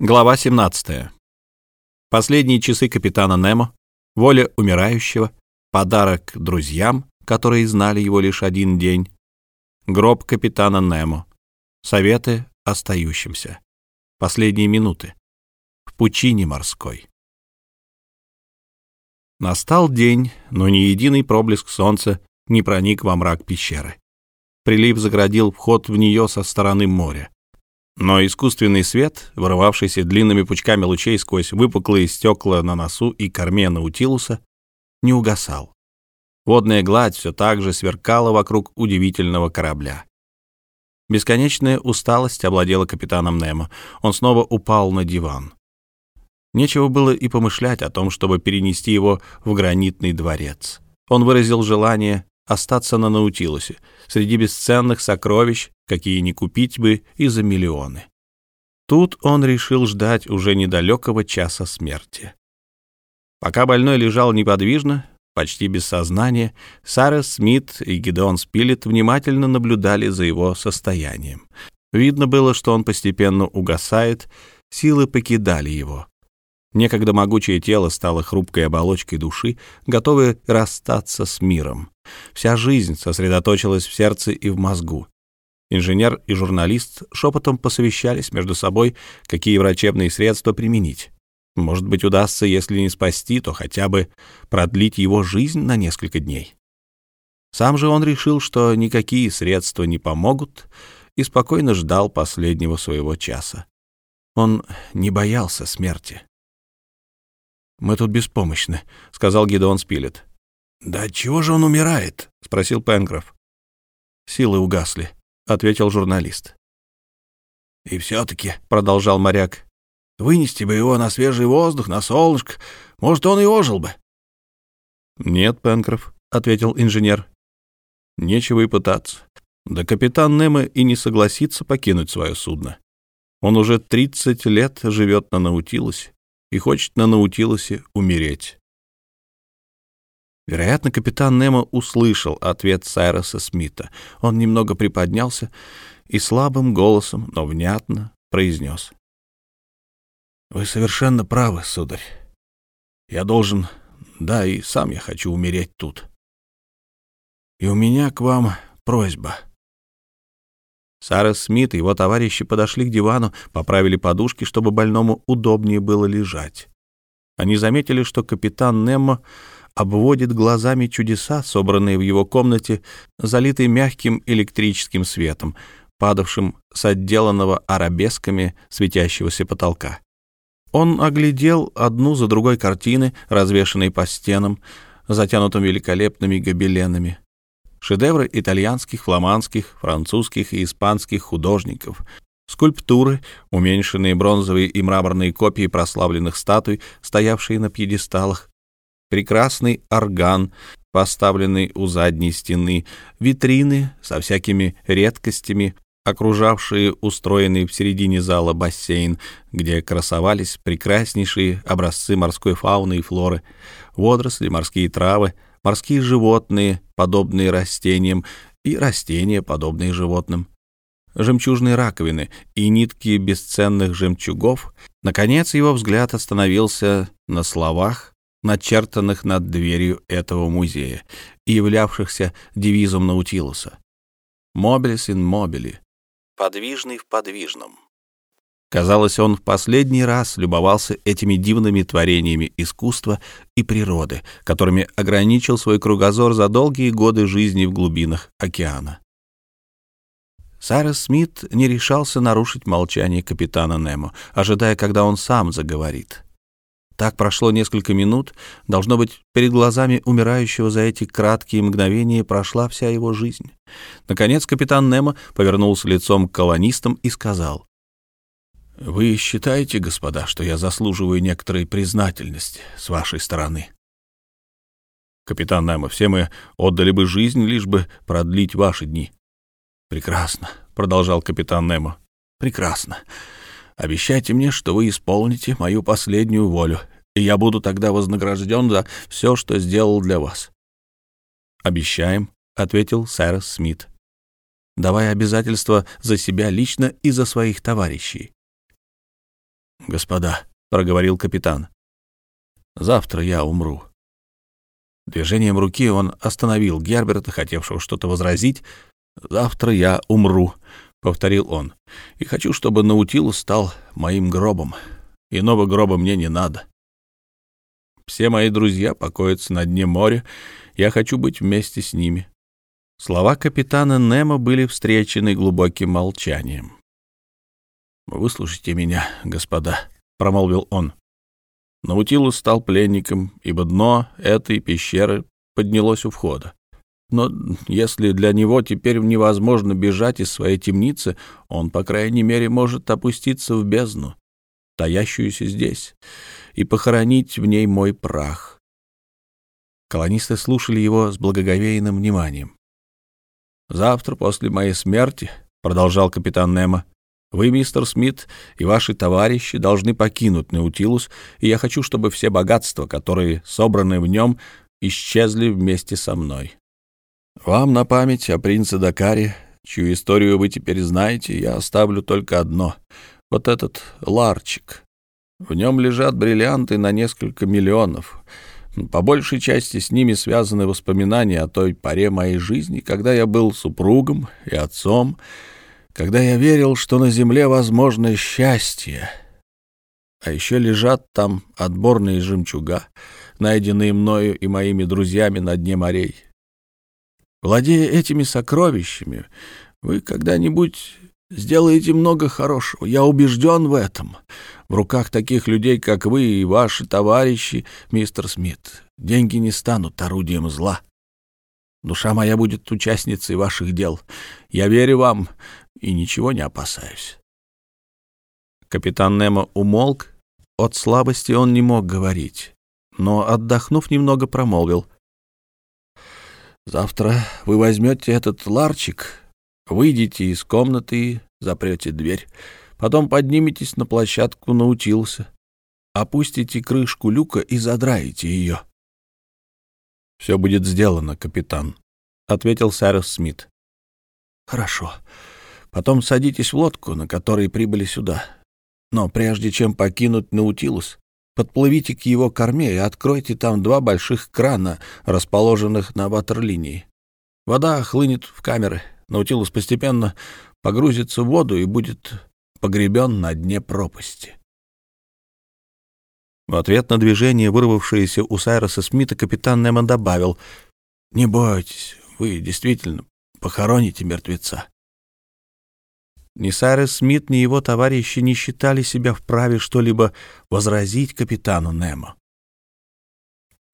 Глава 17. Последние часы капитана Немо, воля умирающего, подарок друзьям, которые знали его лишь один день, гроб капитана Немо, советы остающимся, последние минуты, в пучине морской. Настал день, но ни единый проблеск солнца не проник во мрак пещеры. Прилив заградил вход в нее со стороны моря. Но искусственный свет, вырывавшийся длинными пучками лучей сквозь выпуклые стекла на носу и корме Наутилуса, не угасал. Водная гладь все так же сверкала вокруг удивительного корабля. Бесконечная усталость овладела капитаном Немо. Он снова упал на диван. Нечего было и помышлять о том, чтобы перенести его в гранитный дворец. Он выразил желание остаться на Наутилусе, среди бесценных сокровищ, какие не купить бы и за миллионы. Тут он решил ждать уже недалекого часа смерти. Пока больной лежал неподвижно, почти без сознания, Сара Смит и Гидеон Спилет внимательно наблюдали за его состоянием. Видно было, что он постепенно угасает, силы покидали его. Некогда могучее тело стало хрупкой оболочкой души, готовой расстаться с миром. Вся жизнь сосредоточилась в сердце и в мозгу. Инженер и журналист шепотом посовещались между собой, какие врачебные средства применить. Может быть, удастся, если не спасти, то хотя бы продлить его жизнь на несколько дней. Сам же он решил, что никакие средства не помогут, и спокойно ждал последнего своего часа. Он не боялся смерти. «Мы тут беспомощны», — сказал Гидеон Спилет. «Да чего же он умирает?» — спросил Пенкроф. «Силы угасли», — ответил журналист. «И все-таки», — продолжал моряк, — «вынести бы его на свежий воздух, на солнышко, может, он и ожил бы». «Нет, Пенкроф», — ответил инженер. «Нечего и пытаться. Да капитан Немо и не согласится покинуть свое судно. Он уже тридцать лет живет на Наутилусе и хочет на Наутилусе умереть. Вероятно, капитан Немо услышал ответ Сайроса Смита. Он немного приподнялся и слабым голосом, но внятно произнес. «Вы совершенно правы, сударь. Я должен... Да, и сам я хочу умереть тут. И у меня к вам просьба». Сара Смит и его товарищи подошли к дивану, поправили подушки, чтобы больному удобнее было лежать. Они заметили, что капитан Немо обводит глазами чудеса, собранные в его комнате, залитые мягким электрическим светом, падавшим с отделанного арабесками светящегося потолка. Он оглядел одну за другой картины, развешанные по стенам, затянутым великолепными гобеленами. Шедевры итальянских, фламандских, французских и испанских художников, скульптуры, уменьшенные бронзовые и мраморные копии прославленных статуй, стоявшие на пьедесталах, прекрасный орган, поставленный у задней стены, витрины со всякими редкостями, окружавшие устроенный в середине зала бассейн, где красовались прекраснейшие образцы морской фауны и флоры, водоросли, морские травы, морские животные, подобные растениям, и растения, подобные животным, жемчужные раковины и нитки бесценных жемчугов. Наконец его взгляд остановился на словах, начертанных над дверью этого музея и являвшихся девизом Наутилуса. «Mobilis in mobili» — «подвижный в подвижном». Казалось, он в последний раз любовался этими дивными творениями искусства и природы, которыми ограничил свой кругозор за долгие годы жизни в глубинах океана. Сайрес Смит не решался нарушить молчание капитана Немо, ожидая, когда он сам заговорит. Так прошло несколько минут. Должно быть, перед глазами умирающего за эти краткие мгновения прошла вся его жизнь. Наконец капитан Немо повернулся лицом к колонистам и сказал, вы считаете, господа, что я заслуживаю некоторой признательности с вашей стороны? Капитан Немо, все мы отдали бы жизнь, лишь бы продлить ваши дни. Прекрасно, продолжал капитан Немо. Прекрасно. Обещайте мне, что вы исполните мою последнюю волю, и я буду тогда вознагражден за все, что сделал для вас. Обещаем, ответил сэр Смит, давая обязательства за себя лично и за своих товарищей. господа», — проговорил капитан. «Завтра я умру». Движением руки он остановил Герберта, хотевшего что-то возразить. «Завтра я умру», — повторил он, — «и хочу, чтобы Наутилус стал моим гробом. Иного гроба мне не надо. Все мои друзья покоятся на дне моря, я хочу быть вместе с ними». Слова капитана Немо были встречены глубоким молчанием. «Выслушайте меня, господа», — промолвил он. Наутилус стал пленником, ибо дно этой пещеры поднялось у входа. Но если для него теперь невозможно бежать из своей темницы, он, по крайней мере, может опуститься в бездну, таящуюся здесь, и похоронить в ней мой прах. Колонисты слушали его с благоговейным вниманием. «Завтра после моей смерти», — продолжал капитан Немо, вы, мистер Смит, и ваши товарищи должны покинуть Наутилус, и я хочу, чтобы все богатства, которые собраны в нем, исчезли вместе со мной. Вам на память о принце Дакаре, чью историю вы теперь знаете, я оставлю только одно — вот этот ларчик. В нем лежат бриллианты на несколько миллионов. По большей части с ними связаны воспоминания о той поре моей жизни, когда я был супругом и отцом, когда я верил, что на земле возможно счастье. А еще лежат там отборные жемчуга, найденные мною и моими друзьями на дне морей. Владея этими сокровищами, вы когда-нибудь сделаете много хорошего. Я убежден в этом. В руках таких людей, как вы и ваши товарищи, мистер Смит, деньги не станут орудием зла. Душа моя будет участницей ваших дел. Я верю вам и ничего не опасаюсь. Капитан Немо умолк. От слабости он не мог говорить, но, отдохнув, немного промолвил. «Завтра вы возьмете этот ларчик, выйдете из комнаты и запрете дверь, потом подниметесь на площадку Наутилуса, опустите крышку люка и задраете ее». «Все будет сделано, капитан», — ответил Сайрус Смит. «Хорошо. Потом садитесь в лодку, на которой прибыли сюда. Но прежде чем покинуть Наутилус, подплывите к его корме и откройте там два больших крана, расположенных на ватерлинии. Вода хлынет в камеры. Наутилус постепенно погрузится в воду и будет погребен на дне пропасти. В ответ на движение, вырвавшееся у Сайроса Смита, капитан Неман добавил, «Не бойтесь, вы действительно похороните мертвеца. Ни Сайрес Смит, ни его товарищи не считали себя вправе что-либо возразить капитану Немо.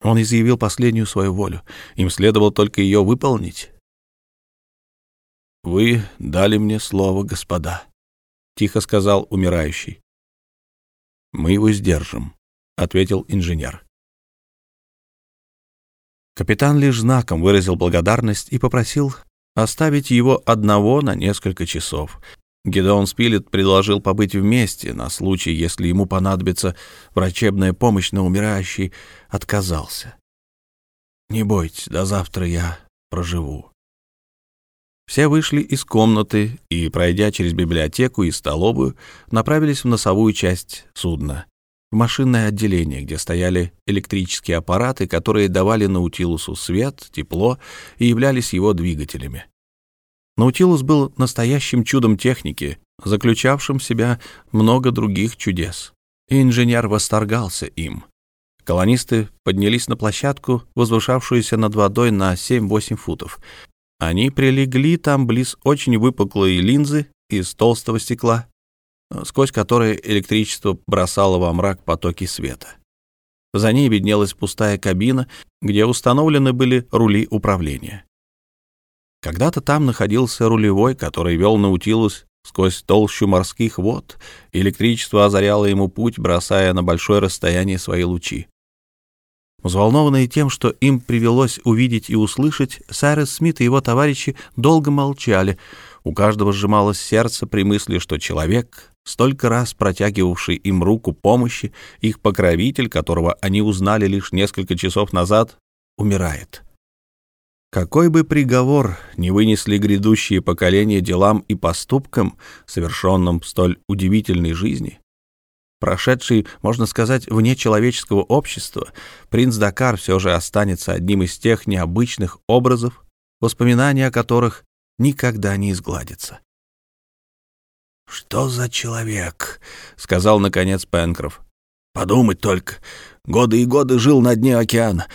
Он изъявил последнюю свою волю. Им следовало только ее выполнить. «Вы дали мне слово, господа», — тихо сказал умирающий. «Мы его сдержим», — ответил инженер. Капитан лишь знаком выразил благодарность и попросил оставить его одного на несколько часов, Гедеон Спилет предложил побыть вместе на случай, если ему понадобится врачебная помощь, но умирающий отказался. «Не бойтесь, до завтра я проживу». Все вышли из комнаты и, пройдя через библиотеку и столовую, направились в носовую часть судна, в машинное отделение, где стояли электрические аппараты, которые давали Наутилусу свет, тепло и являлись его двигателями. Наутилус был настоящим чудом техники, заключавшим в себя много других чудес. И инженер восторгался им. Колонисты поднялись на площадку, возвышавшуюся над водой на 7-8 футов. Они прилегли там близ очень выпуклой линзы из толстого стекла, сквозь которое электричество бросало во мрак потоки света. За ней виднелась пустая кабина, где установлены были рули управления. Когда-то там находился рулевой, который вел Наутилус сквозь толщу морских вод, электричество озаряло ему путь, бросая на большое расстояние свои лучи. Взволнованные тем, что им привелось увидеть и услышать, Сайрес Смит и его товарищи долго молчали. У каждого сжималось сердце при мысли, что человек, столько раз протягивавший им руку помощи, их покровитель, которого они узнали лишь несколько часов назад, умирает. Какой бы приговор не вынесли грядущие поколения делам и поступкам, совершенным в столь удивительной жизни, Прошедший, можно сказать, вне человеческого общества, принц Дакар все же останется одним из тех необычных образов, воспоминания о которых никогда не изгладятся. «Что за человек?» — сказал, наконец, Пенкроф. «Подумать только. Годы и годы жил на дне океана.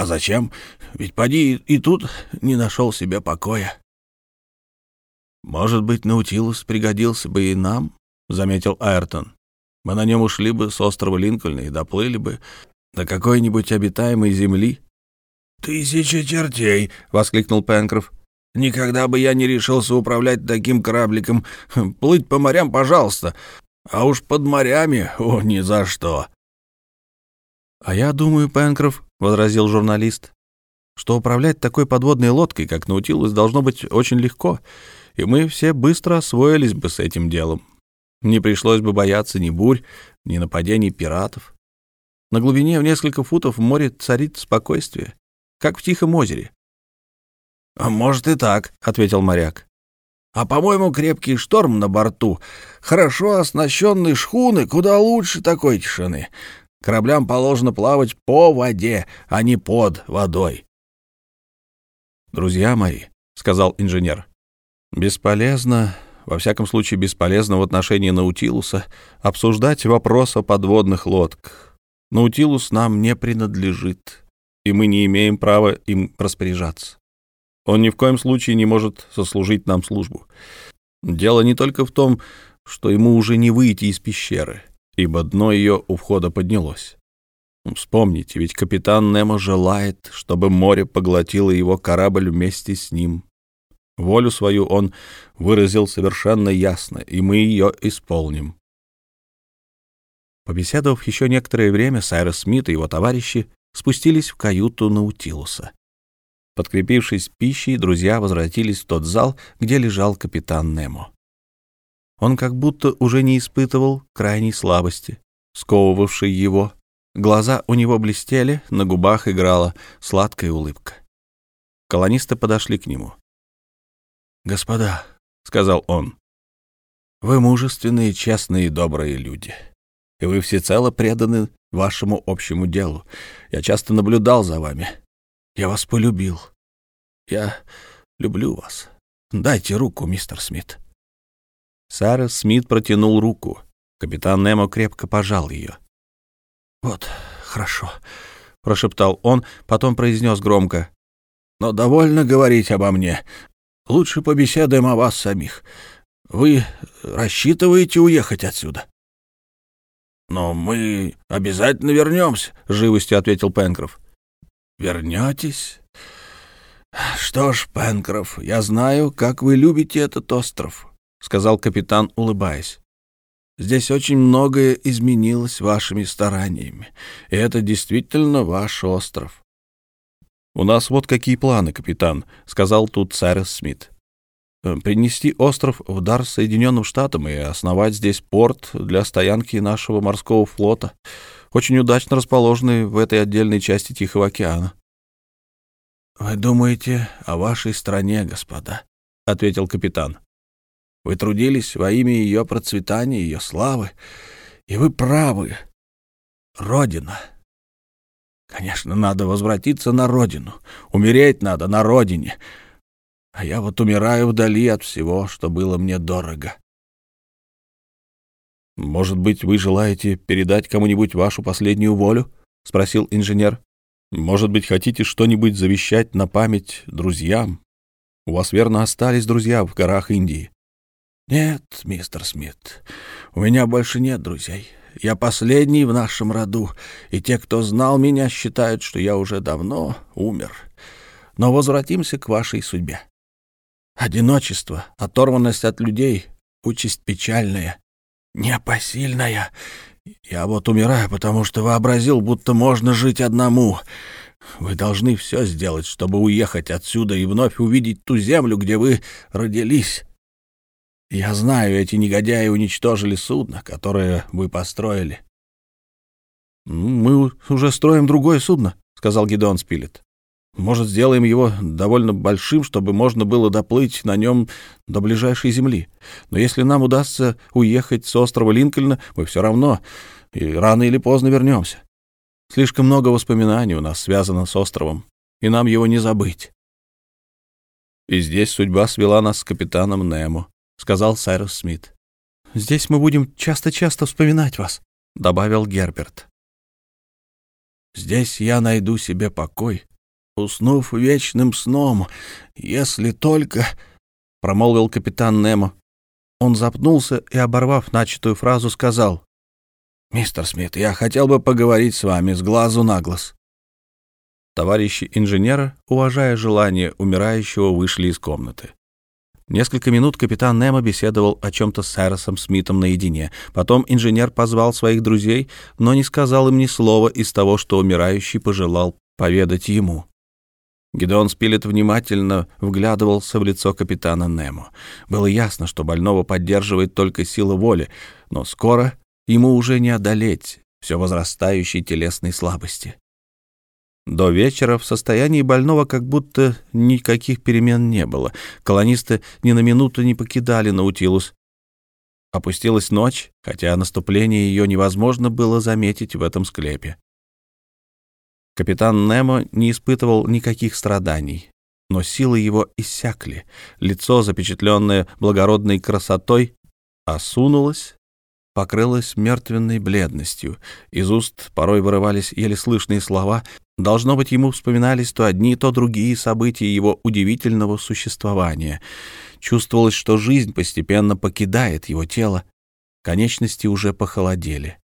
А зачем? Ведь поди и тут не нашел себе покоя». «Может быть, Наутилус пригодился бы и нам?» — заметил Айртон. «Мы на нем ушли бы с острова Линкольна и доплыли бы до какой-нибудь обитаемой земли». «Тысяча чертей!» — воскликнул Пенкроф. «Никогда бы я не решился управлять таким корабликом. Плыть по морям, пожалуйста. А уж под морями, о, ни за что!» «А я думаю, Пенкроф», — возразил журналист, «что управлять такой подводной лодкой, как Наутилус, должно быть очень легко, и мы все быстро освоились бы с этим делом. Не пришлось бы бояться ни бурь, ни нападений пиратов. На глубине в несколько футов в море царит спокойствие, как в Тихом озере. «А может и так», — ответил моряк. «А, по-моему, крепкий шторм на борту, хорошо оснащенные шхуны, куда лучше такой тишины. Кораблям положено плавать по воде, а не под водой». «Друзья мои», — сказал инженер, — «бесполезно, во всяком случае бесполезно в отношении Наутилуса обсуждать вопрос о подводных лодках. Наутилус нам не принадлежит, и мы не имеем права им распоряжаться. Он ни в коем случае не может сослужить нам службу. Дело не только в том, что ему уже не выйти из пещеры, ибо дно ее у входа поднялось. Вспомните, ведь капитан Немо желает, чтобы море поглотило его корабль вместе с ним. Волю свою он выразил совершенно ясно, и мы ее исполним. Побеседовав еще некоторое время, Сайрос Смит и его товарищи спустились в каюту Наутилуса. Подкрепившись пищей, друзья возвратились в тот зал, где лежал капитан Немо. Он как будто уже не испытывал крайней слабости, сковывавшей его. Глаза у него блестели, на губах играла сладкая улыбка. Колонисты подошли к нему. «Господа», — сказал он, — «вы мужественные, честные и добрые люди, и вы всецело преданы вашему общему делу. Я часто наблюдал за вами. Я вас полюбил. Я люблю вас. Дайте руку, мистер Смит». Сара Смит протянул руку. Капитан Немо крепко пожал ее. «Вот, хорошо», — прошептал он, потом произнес громко. «Но довольно говорить обо мне. Лучше побеседуем о вас самих. Вы рассчитываете уехать отсюда?» «Но мы обязательно вернемся», — живостью ответил Пенкроф. «Вернетесь? Что ж, Пенкроф, я знаю, как вы любите этот остров», — сказал капитан, улыбаясь. «Здесь очень многое изменилось вашими стараниями, и это действительно ваш остров». «У нас вот какие планы, капитан», — сказал тут Сайрес Смит. «Э, «Принести остров в дар Соединенным Штатам и основать здесь порт для стоянки нашего морского флота» очень удачно расположены в этой отдельной части Тихого океана. «Вы думаете о вашей стране, господа», — ответил капитан. «Вы трудились во имя ее процветания, ее славы, и вы правы. Родина. Конечно, надо возвратиться на родину, умереть надо на родине, а я вот умираю вдали от всего, что было мне дорого. «Может быть, вы желаете передать кому-нибудь вашу последнюю волю?» — спросил инженер. «Может быть, хотите что-нибудь завещать на память друзьям? У вас, верно, остались друзья в горах Индии?» «Нет, мистер Смит, у меня больше нет друзей. Я последний в нашем роду, и те, кто знал меня, считают, что я уже давно умер. Но возвратимся к вашей судьбе. Одиночество, оторванность от людей — участь печальная непосильная. Я вот умираю, потому что вообразил, будто можно жить одному. Вы должны все сделать, чтобы уехать отсюда и вновь увидеть ту землю, где вы родились. Я знаю, эти негодяи уничтожили судно, которое вы построили. — Мы уже строим другое судно, — сказал Гидеон Спилет. — Может, сделаем его довольно большим, чтобы можно было доплыть на нем до ближайшей земли. Но если нам удастся уехать с острова Линкольна, мы все равно и рано или поздно вернемся. Слишком много воспоминаний у нас связано с островом, и нам его не забыть. И здесь судьба свела нас с капитаном Немо, — сказал Сайрус Смит. «Здесь мы будем часто-часто вспоминать вас», — добавил Герберт. «Здесь я найду себе покой, уснув вечным сном, если только...» — промолвил капитан Немо. Он запнулся и, оборвав начатую фразу, сказал. «Мистер Смит, я хотел бы поговорить с вами с глазу на глаз». Товарищи инженера, уважая желание умирающего, вышли из комнаты. Несколько минут капитан Немо беседовал о чем-то с Сайросом Смитом наедине. Потом инженер позвал своих друзей, но не сказал им ни слова из того, что умирающий пожелал поведать ему. Гидеон Спилет внимательно вглядывался в лицо капитана Немо. Было ясно, что больного поддерживает только сила воли, но скоро ему уже не одолеть все возрастающей телесной слабости. До вечера в состоянии больного как будто никаких перемен не было. Колонисты ни на минуту не покидали Наутилус. Опустилась ночь, хотя наступление ее невозможно было заметить в этом склепе. Капитан Немо не испытывал никаких страданий, но силы его иссякли. Лицо, запечатленное благородной красотой, осунулось покрылась мертвенной бледностью. Из уст порой вырывались еле слышные слова. Должно быть, ему вспоминались то одни, то другие события его удивительного существования. Чувствовалось, что жизнь постепенно покидает его тело. Конечности уже похолодели.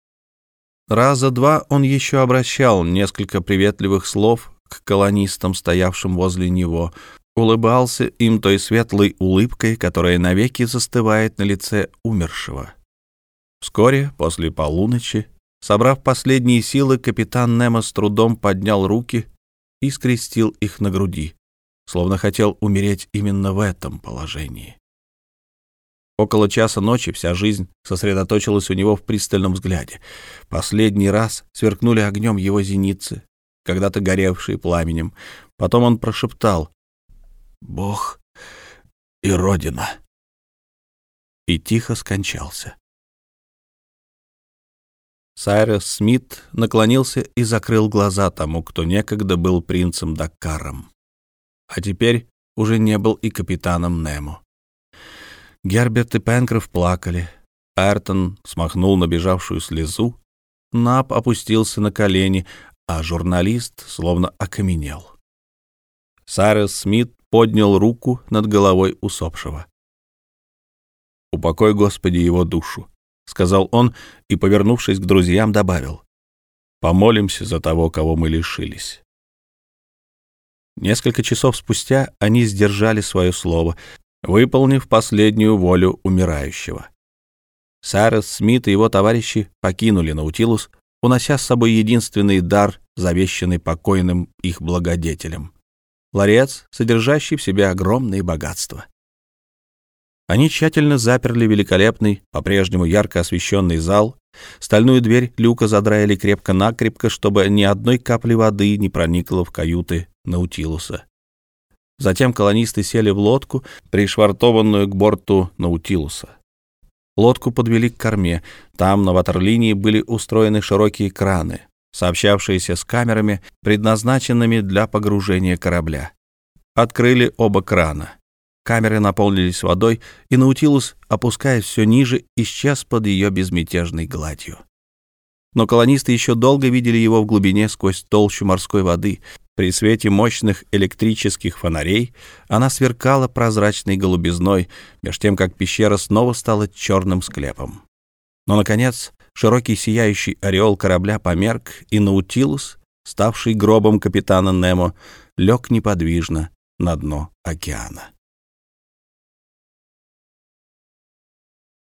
Раза два он еще обращал несколько приветливых слов к колонистам, стоявшим возле него, улыбался им той светлой улыбкой, которая навеки застывает на лице умершего. Вскоре, после полуночи, собрав последние силы, капитан Немо с трудом поднял руки и скрестил их на груди, словно хотел умереть именно в этом положении. Около часа ночи вся жизнь сосредоточилась у него в пристальном взгляде. Последний раз сверкнули огнем его зеницы, когда-то горевшие пламенем. Потом он прошептал «Бог и Родина» и тихо скончался. Сайрес Смит наклонился и закрыл глаза тому, кто некогда был принцем Дакаром, а теперь уже не был и капитаном Немо. Герберт и Пенкроф плакали, Айртон смахнул набежавшую слезу, Нап опустился на колени, а журналист словно окаменел. Сайрес Смит поднял руку над головой усопшего. «Упокой, Господи, его душу!» — сказал он и, повернувшись к друзьям, добавил. «Помолимся за того, кого мы лишились». Несколько часов спустя они сдержали свое слово, выполнив последнюю волю умирающего. Сайрес Смит и его товарищи покинули Наутилус, унося с собой единственный дар, завещанный покойным их благодетелем — ларец, содержащий в себе огромные богатства. Они тщательно заперли великолепный, по-прежнему ярко освещенный зал. Стальную дверь люка задраили крепко-накрепко, чтобы ни одной капли воды не проникло в каюты Наутилуса. Затем колонисты сели в лодку, пришвартованную к борту Наутилуса. Лодку подвели к корме. Там на ватерлинии были устроены широкие краны, сообщавшиеся с камерами, предназначенными для погружения корабля. Открыли оба крана. Камеры наполнились водой, и Наутилус, опускаясь все ниже, исчез под ее безмятежной гладью. Но колонисты еще долго видели его в глубине сквозь толщу морской воды. При свете мощных электрических фонарей она сверкала прозрачной голубизной, меж тем, как пещера снова стала черным склепом. Но, наконец, широкий сияющий ореол корабля померк, и Наутилус, ставший гробом капитана Немо, лег неподвижно на дно океана.